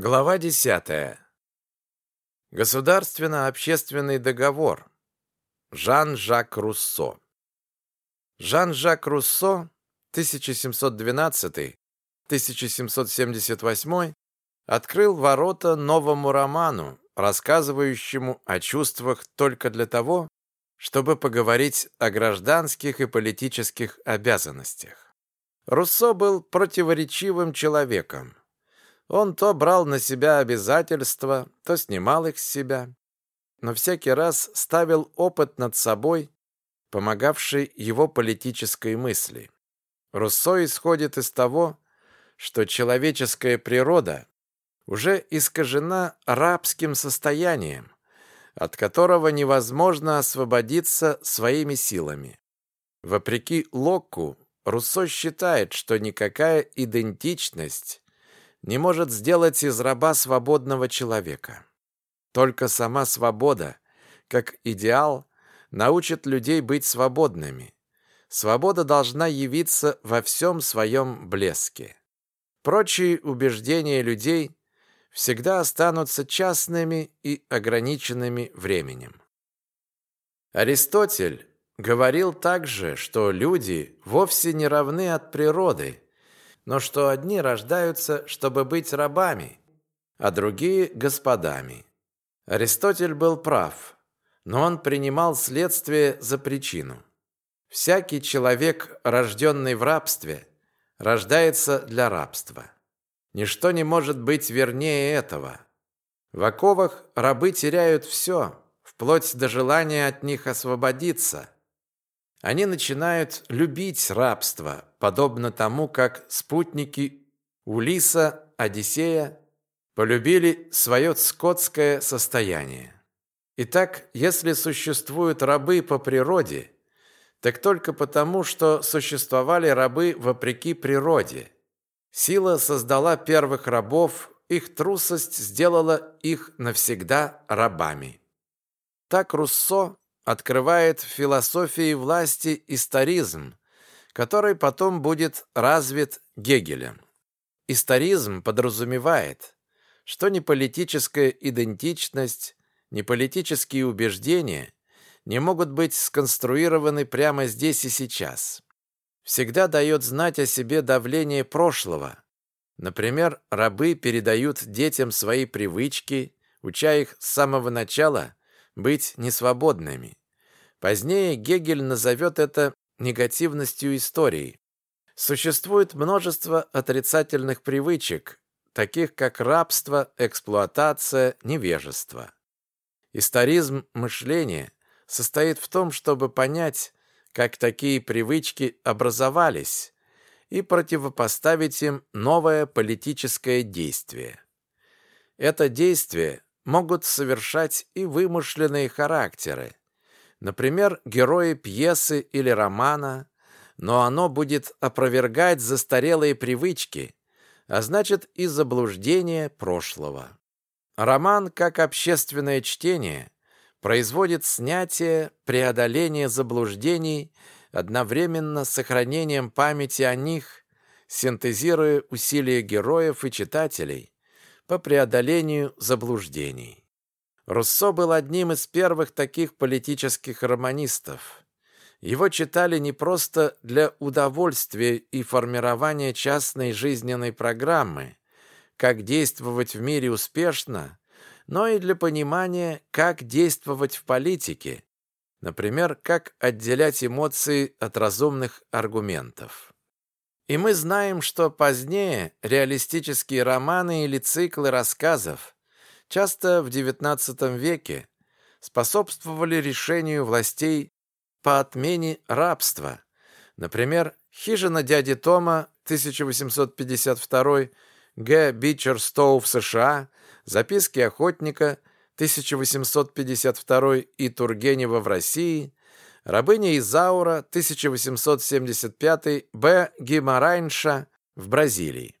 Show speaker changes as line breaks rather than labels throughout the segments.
Глава 10. Государственно-общественный договор. Жан-Жак Руссо. Жан-Жак Руссо 1712-1778 открыл ворота новому роману, рассказывающему о чувствах только для того, чтобы поговорить о гражданских и политических обязанностях. Руссо был противоречивым человеком. Он то брал на себя обязательства, то снимал их с себя, но всякий раз ставил опыт над собой, помогавший его политической мысли. Руссо исходит из того, что человеческая природа уже искажена рабским состоянием, от которого невозможно освободиться своими силами. Вопреки Локку, Руссо считает, что никакая идентичность не может сделать из раба свободного человека. Только сама свобода, как идеал, научит людей быть свободными. Свобода должна явиться во всем своем блеске. Прочие убеждения людей всегда останутся частными и ограниченными временем. Аристотель говорил также, что люди вовсе не равны от природы, но что одни рождаются, чтобы быть рабами, а другие – господами. Аристотель был прав, но он принимал следствие за причину. Всякий человек, рожденный в рабстве, рождается для рабства. Ничто не может быть вернее этого. В оковах рабы теряют все, вплоть до желания от них освободиться – они начинают любить рабство, подобно тому, как спутники Улиса, Одиссея полюбили свое скотское состояние. Итак, если существуют рабы по природе, так только потому, что существовали рабы вопреки природе. Сила создала первых рабов, их трусость сделала их навсегда рабами. Так Руссо открывает в философии власти историзм, который потом будет развит Гегелем. Историзм подразумевает, что ни политическая идентичность, ни политические убеждения не могут быть сконструированы прямо здесь и сейчас. Всегда дает знать о себе давление прошлого. Например, рабы передают детям свои привычки, уча их с самого начала быть несвободными. Позднее Гегель назовет это негативностью истории. Существует множество отрицательных привычек, таких как рабство, эксплуатация, невежество. Историзм мышления состоит в том, чтобы понять, как такие привычки образовались, и противопоставить им новое политическое действие. Это действие могут совершать и вымышленные характеры, например, герои пьесы или романа, но оно будет опровергать застарелые привычки, а значит и заблуждение прошлого. Роман, как общественное чтение, производит снятие, преодоление заблуждений одновременно с сохранением памяти о них, синтезируя усилия героев и читателей по преодолению заблуждений. Руссо был одним из первых таких политических романистов. Его читали не просто для удовольствия и формирования частной жизненной программы, как действовать в мире успешно, но и для понимания, как действовать в политике, например, как отделять эмоции от разумных аргументов. И мы знаем, что позднее реалистические романы или циклы рассказов часто в XIX веке способствовали решению властей по отмене рабства. Например, «Хижина дяди Тома» 1852, Г. Бичер Стоу в США, «Записки охотника» 1852 и Тургенева в России, «Рабыня Изаура» 1875, Б. Гимарайнша в Бразилии.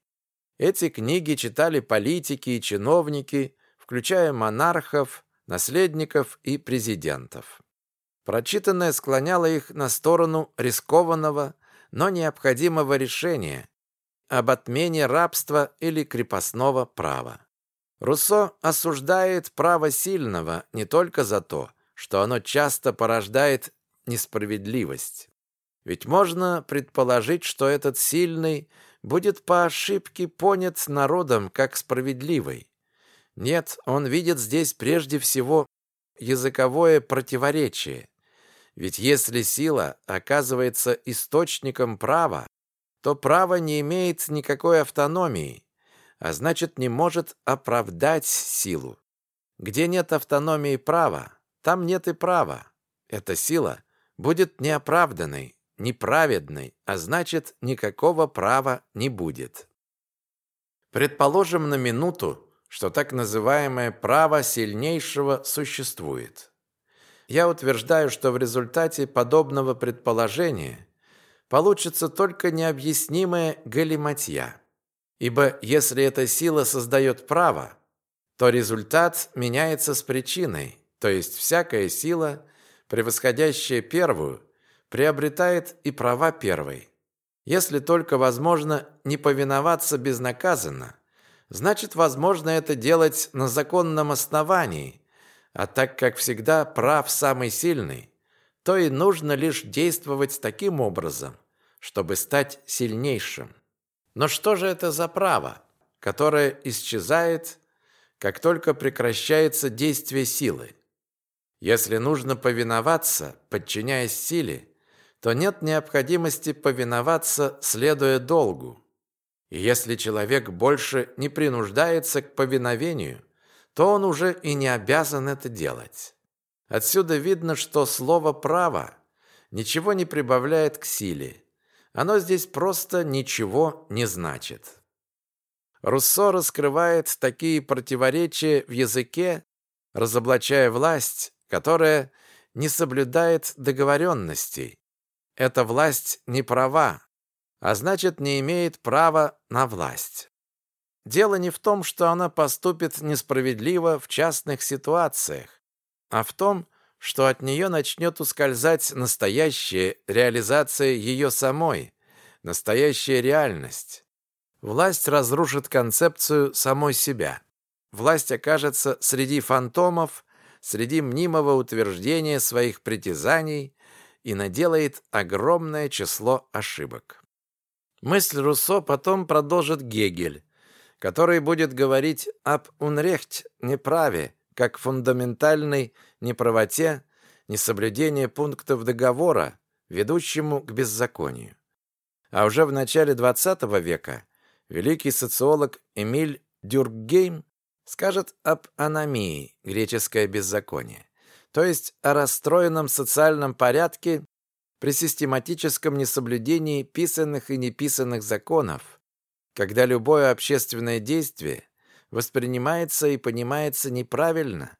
Эти книги читали политики и чиновники, включая монархов, наследников и президентов. Прочитанное склоняло их на сторону рискованного, но необходимого решения об отмене рабства или крепостного права. Руссо осуждает право сильного не только за то, что оно часто порождает несправедливость. Ведь можно предположить, что этот сильный будет по ошибке понят народом как справедливый. Нет, он видит здесь прежде всего языковое противоречие. Ведь если сила оказывается источником права, то право не имеет никакой автономии, а значит не может оправдать силу. Где нет автономии права, там нет и права. Эта сила будет неоправданной, неправедной, а значит никакого права не будет. Предположим на минуту, что так называемое право сильнейшего существует. Я утверждаю, что в результате подобного предположения получится только необъяснимая галиматья. Ибо если эта сила создает право, то результат меняется с причиной, то есть всякая сила, превосходящая первую, приобретает и права первой. Если только возможно не повиноваться безнаказанно, значит, возможно это делать на законном основании, а так как всегда прав самый сильный, то и нужно лишь действовать таким образом, чтобы стать сильнейшим. Но что же это за право, которое исчезает, как только прекращается действие силы? Если нужно повиноваться, подчиняясь силе, то нет необходимости повиноваться, следуя долгу. Если человек больше не принуждается к повиновению, то он уже и не обязан это делать. Отсюда видно, что слово «право» ничего не прибавляет к силе. Оно здесь просто ничего не значит. Руссо раскрывает такие противоречия в языке, разоблачая власть, которая не соблюдает договоренностей. Эта власть не права, а значит, не имеет права на власть. Дело не в том, что она поступит несправедливо в частных ситуациях, а в том, что от нее начнет ускользать настоящая реализация ее самой, настоящая реальность. Власть разрушит концепцию самой себя. Власть окажется среди фантомов, среди мнимого утверждения своих притязаний и наделает огромное число ошибок. Мысль Руссо потом продолжит Гегель, который будет говорить об унрехт неправе, как фундаментальной неправоте, несоблюдении пунктов договора, ведущему к беззаконию. А уже в начале XX века великий социолог Эмиль Дюркгейм скажет об аномии, греческое беззаконие, то есть о расстроенном социальном порядке при систематическом несоблюдении писанных и неписанных законов, когда любое общественное действие воспринимается и понимается неправильно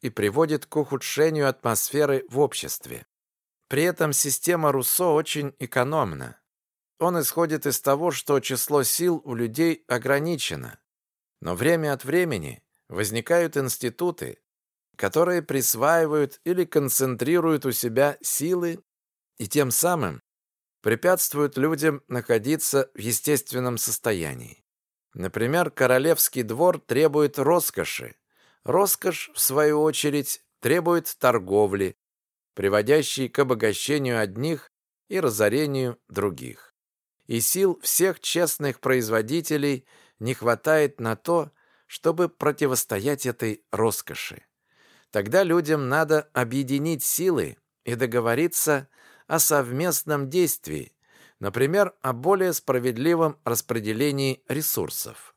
и приводит к ухудшению атмосферы в обществе. При этом система Руссо очень экономна. Он исходит из того, что число сил у людей ограничено, но время от времени возникают институты, которые присваивают или концентрируют у себя силы и тем самым препятствуют людям находиться в естественном состоянии. Например, королевский двор требует роскоши. Роскошь, в свою очередь, требует торговли, приводящей к обогащению одних и разорению других. И сил всех честных производителей не хватает на то, чтобы противостоять этой роскоши. Тогда людям надо объединить силы и договориться о совместном действии, например, о более справедливом распределении ресурсов.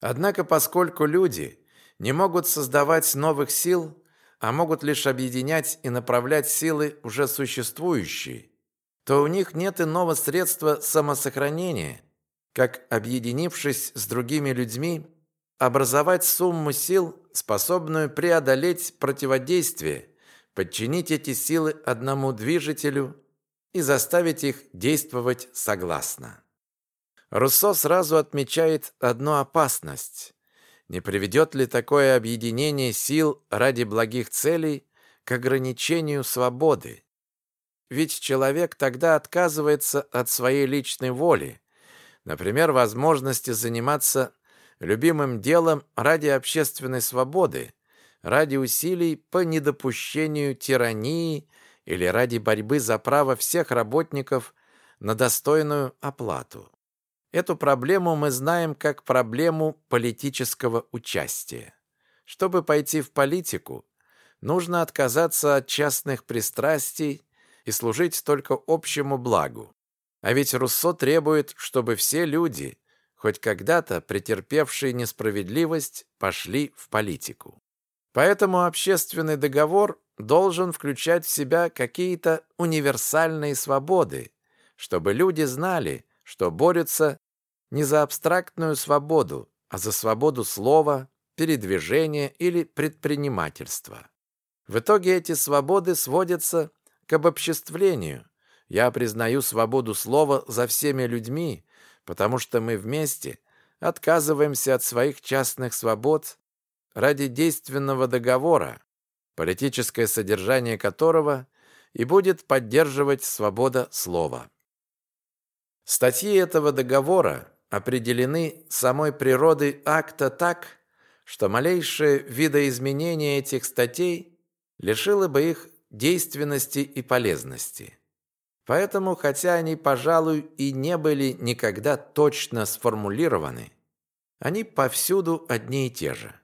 Однако, поскольку люди не могут создавать новых сил, а могут лишь объединять и направлять силы уже существующие, то у них нет иного средства самосохранения, как, объединившись с другими людьми, образовать сумму сил, способную преодолеть противодействие, подчинить эти силы одному движителю и заставить их действовать согласно. Руссо сразу отмечает одну опасность. Не приведет ли такое объединение сил ради благих целей к ограничению свободы? Ведь человек тогда отказывается от своей личной воли, например, возможности заниматься любимым делом ради общественной свободы, ради усилий по недопущению тирании или ради борьбы за право всех работников на достойную оплату. Эту проблему мы знаем как проблему политического участия. Чтобы пойти в политику, нужно отказаться от частных пристрастий и служить только общему благу. А ведь Руссо требует, чтобы все люди, хоть когда-то претерпевшие несправедливость, пошли в политику. Поэтому общественный договор должен включать в себя какие-то универсальные свободы, чтобы люди знали, что борются не за абстрактную свободу, а за свободу слова, передвижения или предпринимательства. В итоге эти свободы сводятся к обобществлению, я признаю свободу слова за всеми людьми, потому что мы вместе отказываемся от своих частных свобод ради действенного договора, политическое содержание которого и будет поддерживать свобода слова. Статьи этого договора определены самой природой акта так, что малейшее видоизменение этих статей лишило бы их действенности и полезности. Поэтому, хотя они, пожалуй, и не были никогда точно сформулированы, они повсюду одни и те же.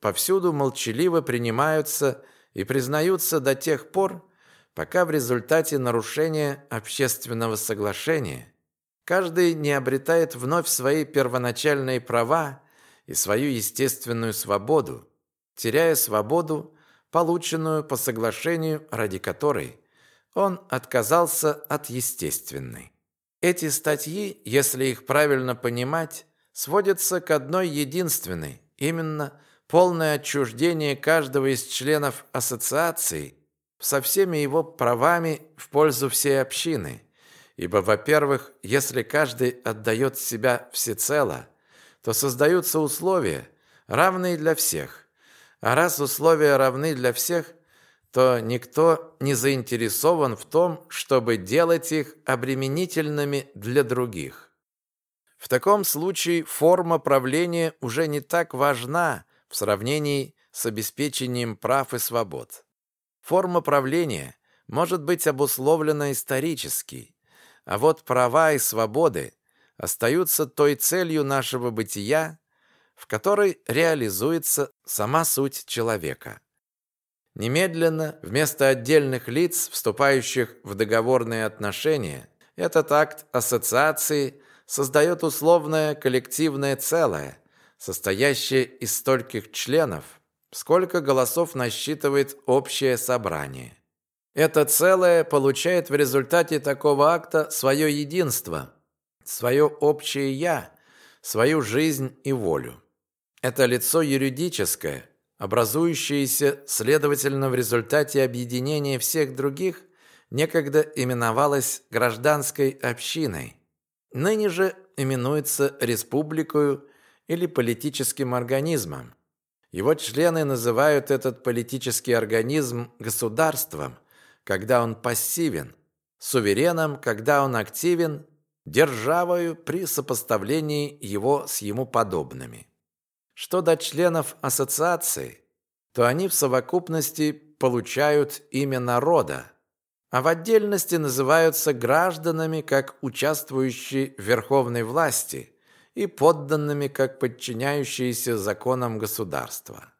Повсюду молчаливо принимаются и признаются до тех пор, пока в результате нарушения общественного соглашения каждый не обретает вновь свои первоначальные права и свою естественную свободу, теряя свободу, полученную по соглашению, ради которой он отказался от естественной. Эти статьи, если их правильно понимать, сводятся к одной единственной, именно полное отчуждение каждого из членов ассоциации со всеми его правами в пользу всей общины. Ибо, во-первых, если каждый отдает себя всецело, то создаются условия, равные для всех. А раз условия равны для всех, то никто не заинтересован в том, чтобы делать их обременительными для других. В таком случае форма правления уже не так важна в сравнении с обеспечением прав и свобод. Форма правления может быть обусловлена исторически, а вот права и свободы остаются той целью нашего бытия, в которой реализуется сама суть человека. Немедленно, вместо отдельных лиц, вступающих в договорные отношения, этот акт ассоциации создает условное коллективное целое, состоящее из стольких членов, сколько голосов насчитывает общее собрание. Это целое получает в результате такого акта свое единство, свое общее «я», свою жизнь и волю. Это лицо юридическое, образующееся, следовательно, в результате объединения всех других, некогда именовалось гражданской общиной. Ныне же именуется республикою или политическим организмом. Его члены называют этот политический организм государством, когда он пассивен, сувереном, когда он активен, державою при сопоставлении его с ему подобными. Что до членов ассоциации, то они в совокупности получают имя народа, а в отдельности называются гражданами как участвующие в верховной власти и подданными как подчиняющиеся законам государства.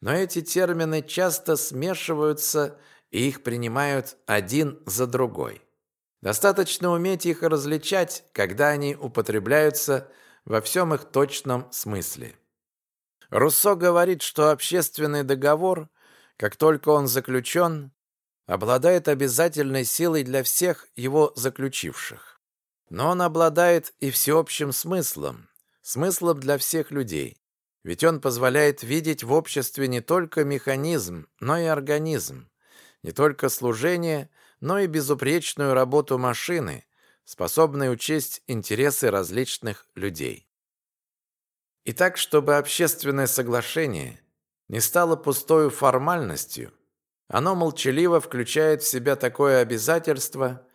Но эти термины часто смешиваются и их принимают один за другой. Достаточно уметь их различать, когда они употребляются во всем их точном смысле. Руссо говорит, что общественный договор, как только он заключен, обладает обязательной силой для всех его заключивших. Но он обладает и всеобщим смыслом, смыслом для всех людей. Ведь он позволяет видеть в обществе не только механизм, но и организм, не только служение, но и безупречную работу машины, способной учесть интересы различных людей. И так, чтобы общественное соглашение не стало пустой формальностью, оно молчаливо включает в себя такое обязательство,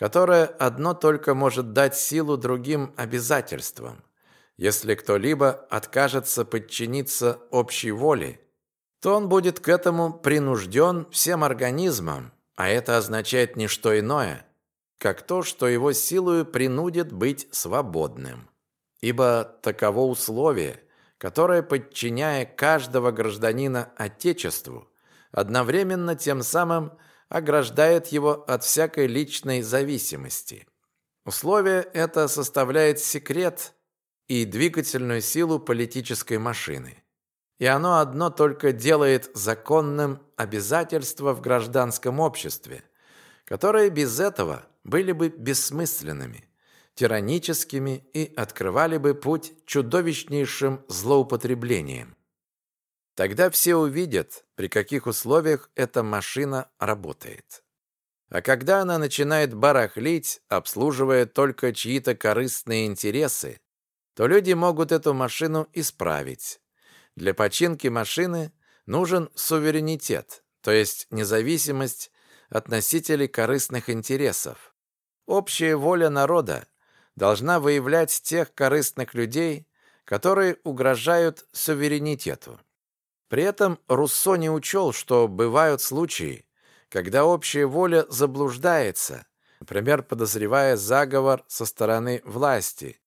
которое одно только может дать силу другим обязательствам. Если кто-либо откажется подчиниться общей воле, то он будет к этому принужден всем организмом, а это означает не что иное, как то, что его силою принудит быть свободным. Ибо таково условие, которое, подчиняя каждого гражданина Отечеству, одновременно тем самым ограждает его от всякой личной зависимости. Условие это составляет секрет и двигательную силу политической машины. И оно одно только делает законным обязательства в гражданском обществе, которые без этого были бы бессмысленными, тираническими и открывали бы путь чудовищнейшим злоупотреблениям. Тогда все увидят, при каких условиях эта машина работает. А когда она начинает барахлить, обслуживая только чьи-то корыстные интересы, то люди могут эту машину исправить. Для починки машины нужен суверенитет, то есть независимость от носителей корыстных интересов. Общая воля народа должна выявлять тех корыстных людей, которые угрожают суверенитету. При этом Руссо не учел, что бывают случаи, когда общая воля заблуждается, например, подозревая заговор со стороны власти.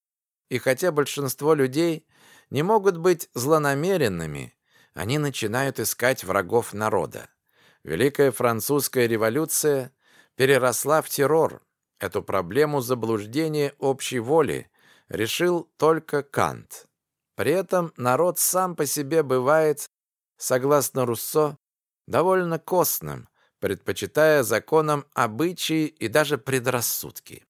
И хотя большинство людей не могут быть злонамеренными, они начинают искать врагов народа. Великая французская революция переросла в террор. Эту проблему заблуждения общей воли решил только Кант. При этом народ сам по себе бывает согласно Руссо, довольно костным, предпочитая законам обычаи и даже предрассудки.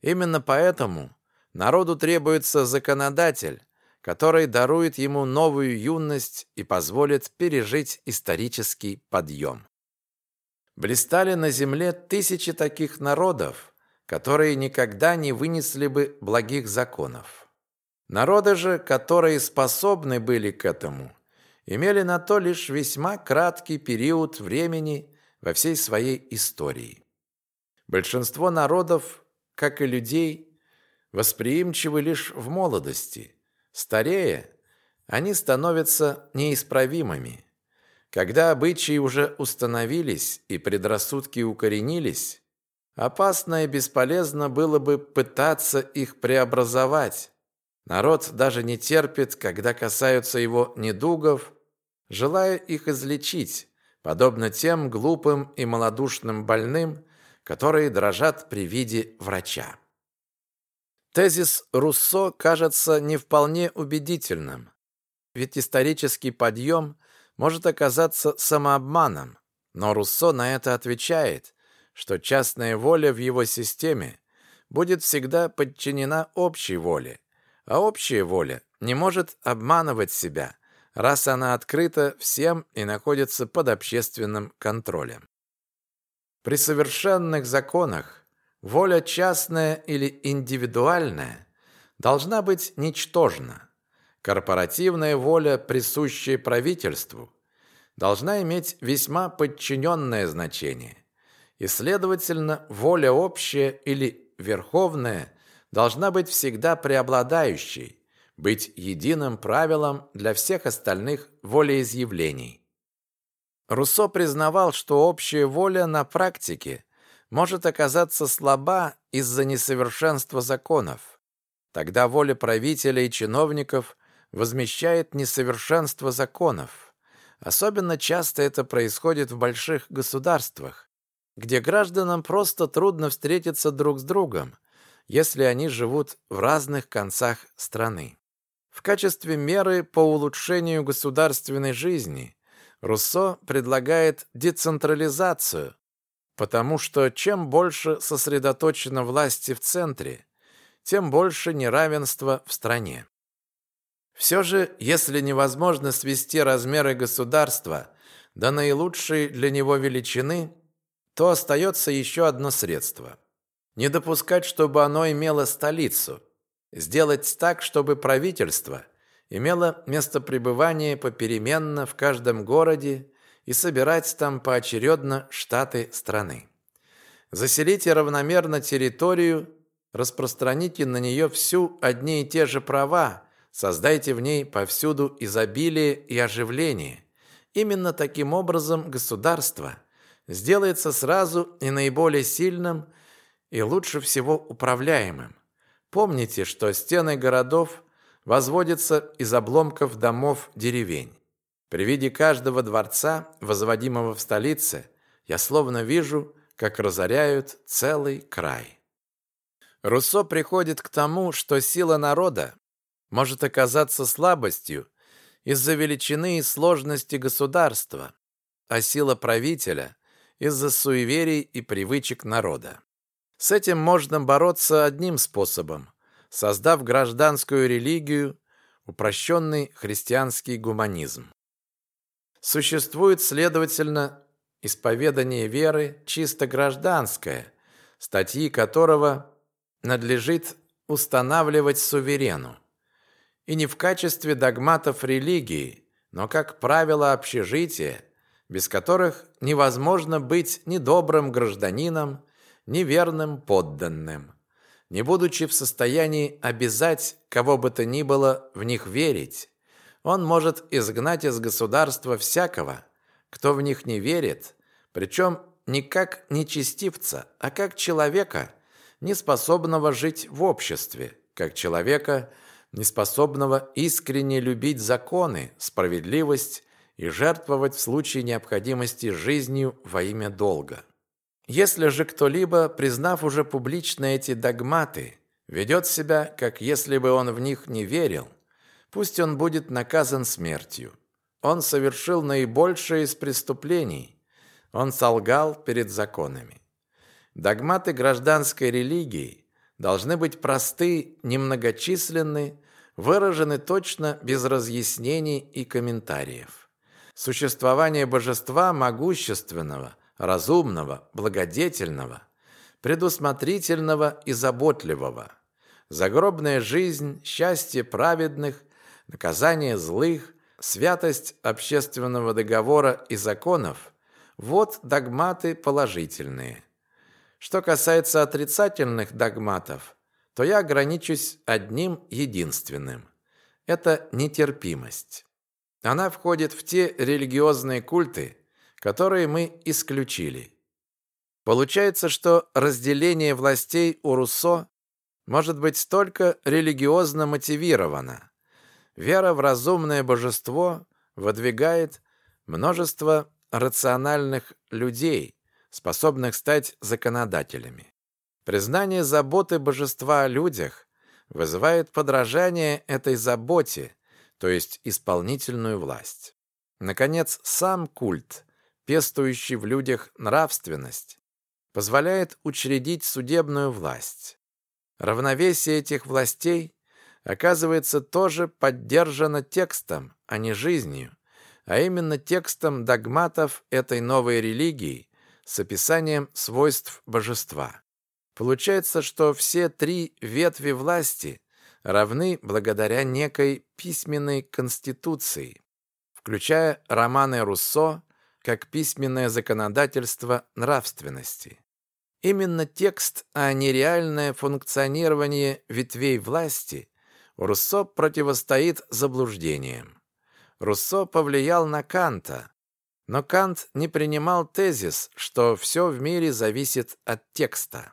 Именно поэтому народу требуется законодатель, который дарует ему новую юность и позволит пережить исторический подъем. Блистали на земле тысячи таких народов, которые никогда не вынесли бы благих законов. Народы же, которые способны были к этому, имели на то лишь весьма краткий период времени во всей своей истории. Большинство народов, как и людей, восприимчивы лишь в молодости. Старея, они становятся неисправимыми. Когда обычаи уже установились и предрассудки укоренились, опасно и бесполезно было бы пытаться их преобразовать. Народ даже не терпит, когда касаются его недугов, желая их излечить, подобно тем глупым и малодушным больным, которые дрожат при виде врача. Тезис Руссо кажется не вполне убедительным, ведь исторический подъем может оказаться самообманом, но Руссо на это отвечает, что частная воля в его системе будет всегда подчинена общей воле, а общая воля не может обманывать себя, раз она открыта всем и находится под общественным контролем. При совершенных законах воля частная или индивидуальная должна быть ничтожна. Корпоративная воля, присущая правительству, должна иметь весьма подчиненное значение. И, следовательно, воля общая или верховная должна быть всегда преобладающей, быть единым правилом для всех остальных волеизъявлений. Руссо признавал, что общая воля на практике может оказаться слаба из-за несовершенства законов. Тогда воля правителя и чиновников возмещает несовершенство законов. Особенно часто это происходит в больших государствах, где гражданам просто трудно встретиться друг с другом, если они живут в разных концах страны. В качестве меры по улучшению государственной жизни Руссо предлагает децентрализацию, потому что чем больше сосредоточено власти в центре, тем больше неравенства в стране. Все же, если невозможно свести размеры государства до наилучшей для него величины, то остается еще одно средство. Не допускать, чтобы оно имело столицу – Сделать так, чтобы правительство имело место пребывания попеременно в каждом городе и собирать там поочередно штаты страны. Заселите равномерно территорию, распространите на нее всю одни и те же права, создайте в ней повсюду изобилие и оживление. Именно таким образом государство сделается сразу и наиболее сильным и лучше всего управляемым. Помните, что стены городов возводятся из обломков домов деревень. При виде каждого дворца, возводимого в столице, я словно вижу, как разоряют целый край. Руссо приходит к тому, что сила народа может оказаться слабостью из-за величины и сложности государства, а сила правителя – из-за суеверий и привычек народа. С этим можно бороться одним способом – создав гражданскую религию, упрощенный христианский гуманизм. Существует, следовательно, исповедание веры чисто гражданское, статьи которого надлежит устанавливать суверену. И не в качестве догматов религии, но как правило общежития, без которых невозможно быть ни добрым гражданином, неверным подданным, не будучи в состоянии обязать кого бы то ни было в них верить. Он может изгнать из государства всякого, кто в них не верит, причем не как нечестивца, а как человека, не способного жить в обществе, как человека, не способного искренне любить законы, справедливость и жертвовать в случае необходимости жизнью во имя долга. Если же кто-либо, признав уже публично эти догматы, ведет себя, как если бы он в них не верил, пусть он будет наказан смертью. Он совершил наибольшее из преступлений. Он солгал перед законами. Догматы гражданской религии должны быть просты, немногочисленны, выражены точно без разъяснений и комментариев. Существование божества могущественного – разумного, благодетельного, предусмотрительного и заботливого. Загробная жизнь, счастье праведных, наказание злых, святость общественного договора и законов – вот догматы положительные. Что касается отрицательных догматов, то я ограничусь одним единственным – это нетерпимость. Она входит в те религиозные культы, которые мы исключили. Получается, что разделение властей у Руссо может быть только религиозно мотивировано. Вера в разумное божество выдвигает множество рациональных людей, способных стать законодателями. Признание заботы божества о людях вызывает подражание этой заботе, то есть исполнительную власть. Наконец, сам культ пестующий в людях нравственность, позволяет учредить судебную власть. Равновесие этих властей оказывается тоже поддержано текстом, а не жизнью, а именно текстом догматов этой новой религии с описанием свойств божества. Получается, что все три ветви власти равны благодаря некой письменной конституции, включая романы Руссо, как письменное законодательство нравственности. Именно текст, а не реальное функционирование ветвей власти Руссо противостоит заблуждениям. Руссо повлиял на Канта, но Кант не принимал тезис, что все в мире зависит от текста.